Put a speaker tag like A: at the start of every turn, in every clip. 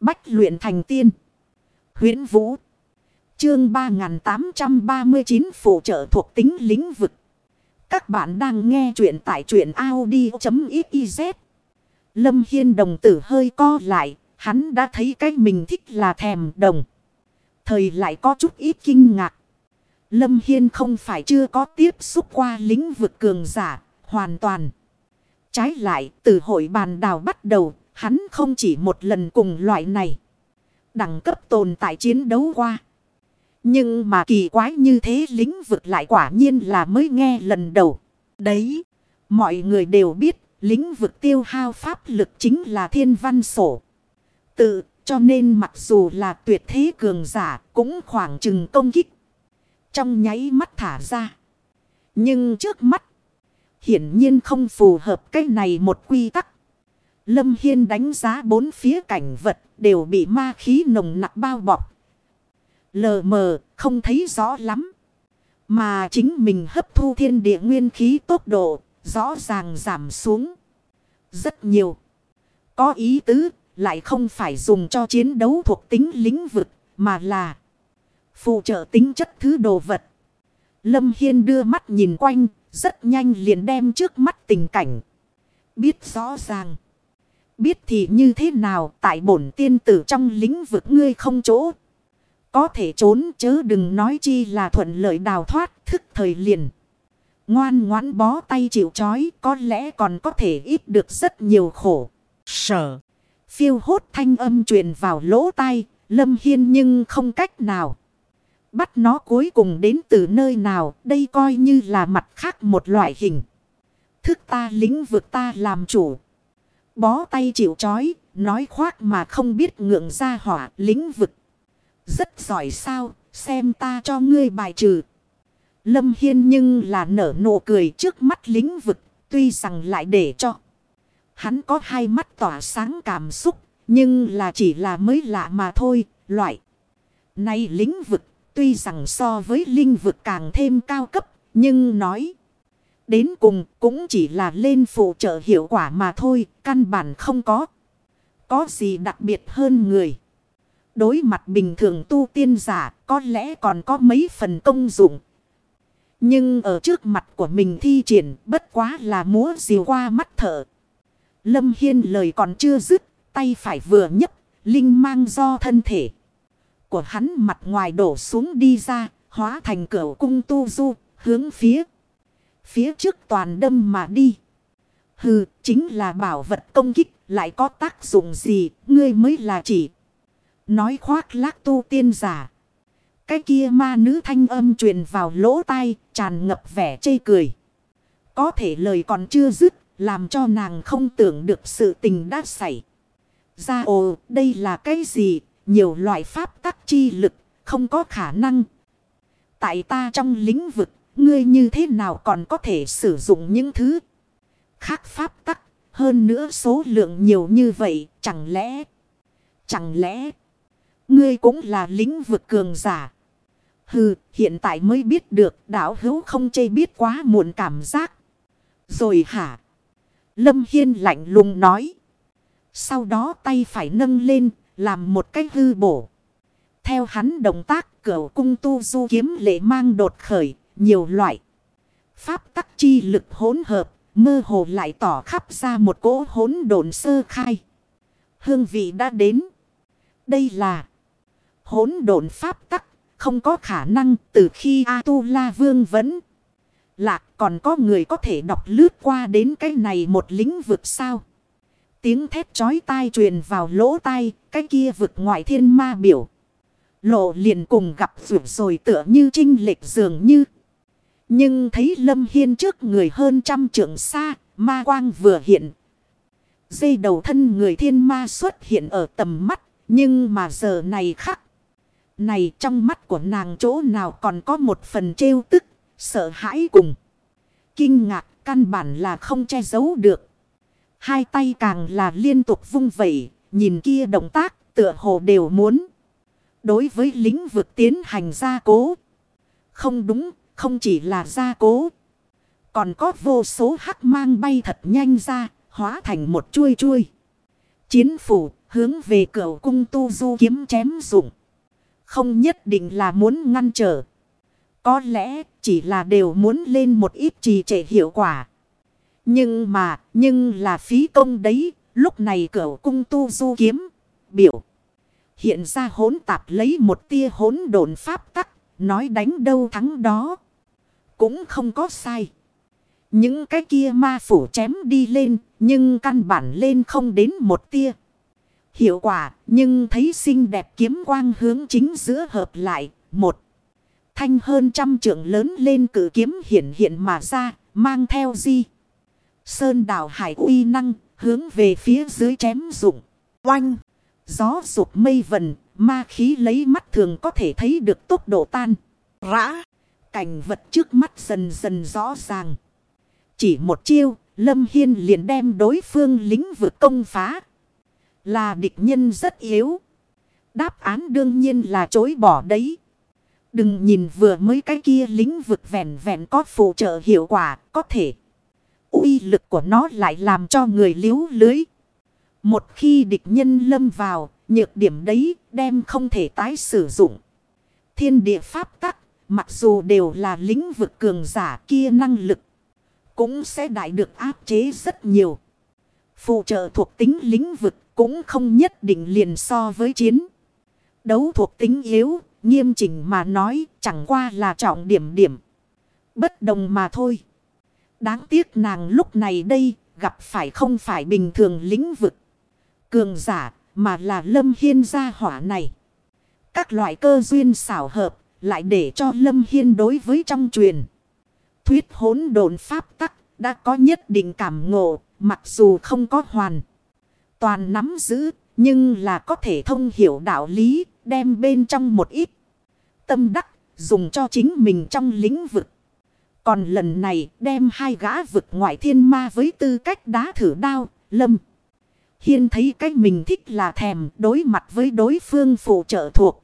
A: Bách luyện thành tiên. huyễn Vũ. Chương 3839 phụ trợ thuộc tính lĩnh vực. Các bạn đang nghe truyện tại truyện Audi.xyz. Lâm Hiên đồng tử hơi co lại. Hắn đã thấy cái mình thích là thèm đồng. Thời lại có chút ít kinh ngạc. Lâm Hiên không phải chưa có tiếp xúc qua lĩnh vực cường giả. Hoàn toàn. Trái lại, từ hội bàn đào bắt đầu. Hắn không chỉ một lần cùng loại này. Đẳng cấp tồn tại chiến đấu qua. Nhưng mà kỳ quái như thế lĩnh vực lại quả nhiên là mới nghe lần đầu. Đấy, mọi người đều biết lĩnh vực tiêu hao pháp lực chính là thiên văn sổ. Tự, cho nên mặc dù là tuyệt thế cường giả cũng khoảng chừng công kích. Trong nháy mắt thả ra. Nhưng trước mắt, hiển nhiên không phù hợp cái này một quy tắc. Lâm Hiên đánh giá bốn phía cảnh vật đều bị ma khí nồng nặc bao bọc. Lờ mờ, không thấy rõ lắm. Mà chính mình hấp thu thiên địa nguyên khí tốc độ, rõ ràng giảm xuống. Rất nhiều. Có ý tứ, lại không phải dùng cho chiến đấu thuộc tính lĩnh vực, mà là phụ trợ tính chất thứ đồ vật. Lâm Hiên đưa mắt nhìn quanh, rất nhanh liền đem trước mắt tình cảnh. Biết rõ ràng. Biết thì như thế nào tại bổn tiên tử trong lĩnh vực ngươi không chỗ. Có thể trốn chớ đừng nói chi là thuận lợi đào thoát thức thời liền. Ngoan ngoãn bó tay chịu chói có lẽ còn có thể ít được rất nhiều khổ. Sở. Phiêu hốt thanh âm truyền vào lỗ tai. Lâm Hiên nhưng không cách nào. Bắt nó cuối cùng đến từ nơi nào. Đây coi như là mặt khác một loại hình. Thức ta lính vực ta làm chủ. Bó tay chịu chói. Nói khoác mà không biết ngượng ra hỏa lính vực. Rất giỏi sao, xem ta cho ngươi bài trừ. Lâm Hiên nhưng là nở nụ cười trước mắt lĩnh vực, tuy rằng lại để cho. Hắn có hai mắt tỏa sáng cảm xúc, nhưng là chỉ là mới lạ mà thôi, loại. Này lĩnh vực, tuy rằng so với linh vực càng thêm cao cấp, nhưng nói. Đến cùng cũng chỉ là lên phụ trợ hiệu quả mà thôi, căn bản không có. Có gì đặc biệt hơn người. Đối mặt bình thường tu tiên giả có lẽ còn có mấy phần công dụng. Nhưng ở trước mặt của mình thi triển bất quá là múa diều qua mắt thở. Lâm Hiên lời còn chưa dứt, tay phải vừa nhấc, linh mang do thân thể. Của hắn mặt ngoài đổ xuống đi ra, hóa thành cửa cung tu du, hướng phía. Phía trước toàn đâm mà đi. Hừ, chính là bảo vật công kích, lại có tác dụng gì, ngươi mới là chỉ. Nói khoác lác tu tiên giả. Cái kia ma nữ thanh âm truyền vào lỗ tai, tràn ngập vẻ chê cười. Có thể lời còn chưa dứt, làm cho nàng không tưởng được sự tình đã xảy. Ra ồ, đây là cái gì? Nhiều loại pháp tắc chi lực, không có khả năng. Tại ta trong lĩnh vực, ngươi như thế nào còn có thể sử dụng những thứ khác pháp tắc. Hơn nữa số lượng nhiều như vậy, chẳng lẽ... Chẳng lẽ... Ngươi cũng là lĩnh vực cường giả. Hừ, hiện tại mới biết được đảo hữu không chê biết quá muộn cảm giác. Rồi hả? Lâm Hiên lạnh lùng nói. Sau đó tay phải nâng lên, làm một cái hư bổ. Theo hắn động tác cửa cung tu du kiếm lệ mang đột khởi, nhiều loại. Pháp tắc chi lực hỗn hợp, mơ hồ lại tỏ khắp ra một cỗ hỗn độn sơ khai. Hương vị đã đến. Đây là hỗn độn pháp tắc, không có khả năng từ khi A-tu-la vương vẫn lạc còn có người có thể đọc lướt qua đến cái này một lĩnh vực sao. Tiếng thét chói tai truyền vào lỗ tai, cái kia vực ngoại thiên ma biểu. Lộ liền cùng gặp rủi rồi tựa như trinh lệch dường như. Nhưng thấy Lâm Hiên trước người hơn trăm trượng xa, ma quang vừa hiện. Dây đầu thân người thiên ma xuất hiện ở tầm mắt, nhưng mà giờ này khắc. Này trong mắt của nàng chỗ nào còn có một phần trêu tức, sợ hãi cùng. Kinh ngạc căn bản là không che giấu được. Hai tay càng là liên tục vung vẩy, nhìn kia động tác tựa hồ đều muốn. Đối với lĩnh vực tiến hành gia cố. Không đúng, không chỉ là gia cố. Còn có vô số hắc mang bay thật nhanh ra, hóa thành một chuôi chuôi. Chiến phủ hướng về cửa cung tu du kiếm chém dụng. Không nhất định là muốn ngăn trở. Có lẽ chỉ là đều muốn lên một ít trì trệ hiệu quả. Nhưng mà, nhưng là phí công đấy, lúc này cửa cung tu du kiếm, biểu. Hiện ra hỗn tạp lấy một tia hỗn độn pháp tắc, nói đánh đâu thắng đó. Cũng không có sai. Những cái kia ma phủ chém đi lên, nhưng căn bản lên không đến một tia. Hiệu quả, nhưng thấy xinh đẹp kiếm quang hướng chính giữa hợp lại, một. Thanh hơn trăm trượng lớn lên cử kiếm hiện hiện mà ra, mang theo di. Sơn đảo hải uy năng, hướng về phía dưới chém dụng. Oanh! Gió rụt mây vần, ma khí lấy mắt thường có thể thấy được tốc độ tan. Rã! Cảnh vật trước mắt dần dần rõ ràng. Chỉ một chiêu, Lâm Hiên liền đem đối phương lính vượt công phá. Là địch nhân rất yếu. Đáp án đương nhiên là chối bỏ đấy. Đừng nhìn vừa mới cái kia lính vực vẹn vẹn có phụ trợ hiệu quả, có thể. uy lực của nó lại làm cho người liếu lưới. Một khi địch nhân lâm vào, nhược điểm đấy đem không thể tái sử dụng. Thiên địa pháp tắc, mặc dù đều là lính vực cường giả kia năng lực, cũng sẽ đại được áp chế rất nhiều. Phụ trợ thuộc tính lính vực cũng không nhất định liền so với chiến. Đấu thuộc tính yếu, nghiêm chỉnh mà nói chẳng qua là trọng điểm điểm. Bất đồng mà thôi. Đáng tiếc nàng lúc này đây gặp phải không phải bình thường lĩnh vực. Cường giả mà là lâm hiên gia hỏa này. Các loại cơ duyên xảo hợp lại để cho lâm hiên đối với trong truyền. Thuyết hỗn độn pháp tắc đã có nhất định cảm ngộ mặc dù không có hoàn toàn nắm giữ, nhưng là có thể thông hiểu đạo lý, đem bên trong một ít tâm đắc, dùng cho chính mình trong lĩnh vực. Còn lần này đem hai gã vực ngoại thiên ma với tư cách đá thử đao, lâm. Hiên thấy cách mình thích là thèm đối mặt với đối phương phụ trợ thuộc.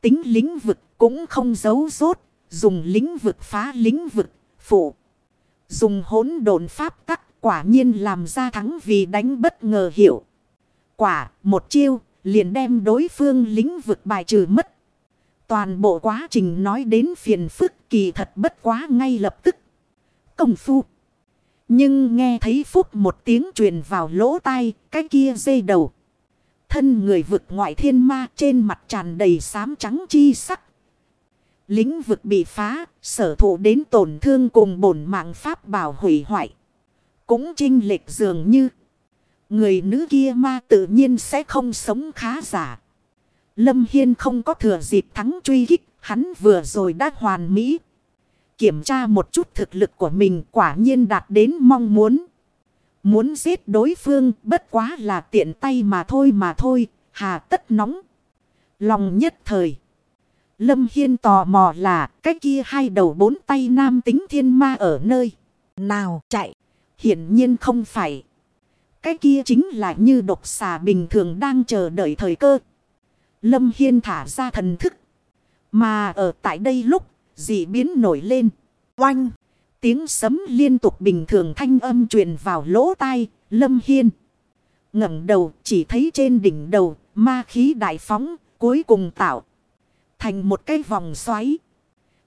A: Tính lĩnh vực cũng không giấu rốt, dùng lĩnh vực phá lĩnh vực, phụ. Dùng hỗn độn pháp tắc quả nhiên làm ra thắng vì đánh bất ngờ hiểu. Quả, một chiêu, liền đem đối phương lĩnh vực bài trừ mất. Toàn bộ quá trình nói đến phiền phức kỳ thật bất quá ngay lập tức. Công phu. Nhưng nghe thấy phúc một tiếng truyền vào lỗ tai, cái kia dây đầu. Thân người vực ngoại thiên ma trên mặt tràn đầy xám trắng chi sắc. Lĩnh vực bị phá, sở thụ đến tổn thương cùng bổn mạng pháp bảo hủy hoại. Cũng trinh lệch dường như. Người nữ kia ma tự nhiên sẽ không sống khá giả. Lâm Hiên không có thừa dịp thắng truy kích, hắn vừa rồi đã hoàn mỹ. Kiểm tra một chút thực lực của mình quả nhiên đạt đến mong muốn. Muốn giết đối phương bất quá là tiện tay mà thôi mà thôi, hà tất nóng. Lòng nhất thời. Lâm Hiên tò mò là, cái kia hai đầu bốn tay nam tính thiên ma ở nơi. Nào chạy. Hiển nhiên không phải. Cái kia chính là như độc xà bình thường đang chờ đợi thời cơ. Lâm Hiên thả ra thần thức. Mà ở tại đây lúc, dị biến nổi lên. Oanh! Tiếng sấm liên tục bình thường thanh âm truyền vào lỗ tai. Lâm Hiên ngẩng đầu, chỉ thấy trên đỉnh đầu, ma khí đại phóng, cuối cùng tạo thành một cái vòng xoáy.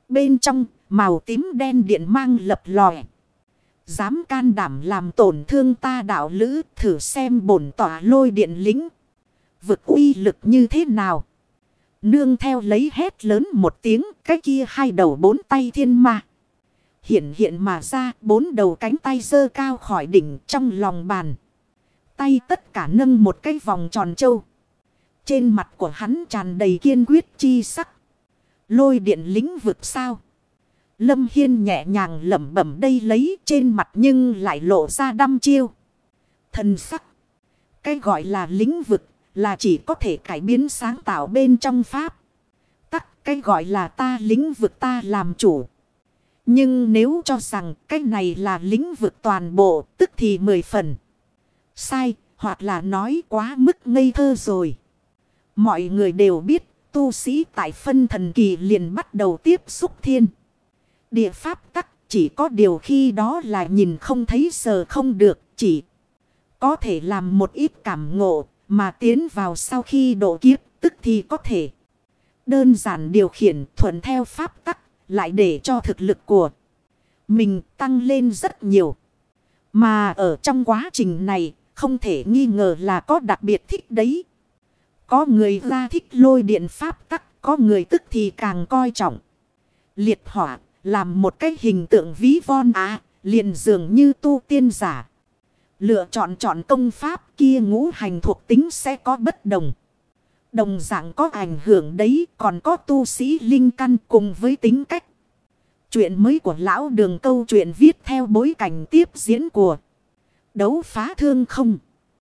A: Bên trong, màu tím đen điện mang lập lòe. Dám can đảm làm tổn thương ta đạo lữ, thử xem bổn tỏa lôi điện lính. Vực uy lực như thế nào? Nương theo lấy hét lớn một tiếng, cái kia hai đầu bốn tay thiên ma. Hiện hiện mà ra, bốn đầu cánh tay dơ cao khỏi đỉnh trong lòng bàn. Tay tất cả nâng một cái vòng tròn trâu. Trên mặt của hắn tràn đầy kiên quyết chi sắc. Lôi điện lính vực sao? Lâm Hiên nhẹ nhàng lẩm bẩm đây lấy trên mặt nhưng lại lộ ra đăm chiêu. Thần sắc. Cái gọi là lĩnh vực là chỉ có thể cải biến sáng tạo bên trong pháp. Tắc, cái gọi là ta lĩnh vực ta làm chủ. Nhưng nếu cho rằng cái này là lĩnh vực toàn bộ, tức thì mười phần. Sai, hoặc là nói quá mức ngây thơ rồi. Mọi người đều biết, tu sĩ tại phân thần kỳ liền bắt đầu tiếp xúc thiên. Địa pháp tắc, chỉ có điều khi đó là nhìn không thấy sờ không được, chỉ có thể làm một ít cảm ngộ, Mà tiến vào sau khi độ kiếp, tức thì có thể. Đơn giản điều khiển, thuận theo pháp tắc, lại để cho thực lực của mình tăng lên rất nhiều. Mà ở trong quá trình này, không thể nghi ngờ là có đặc biệt thích đấy. Có người ra thích lôi điện pháp tắc, có người tức thì càng coi trọng. Liệt hỏa, làm một cái hình tượng ví von á, liền dường như tu tiên giả. Lựa chọn chọn công pháp kia ngũ hành thuộc tính sẽ có bất đồng. Đồng dạng có ảnh hưởng đấy còn có tu sĩ linh căn cùng với tính cách. Chuyện mới của lão đường câu chuyện viết theo bối cảnh tiếp diễn của đấu phá thương không.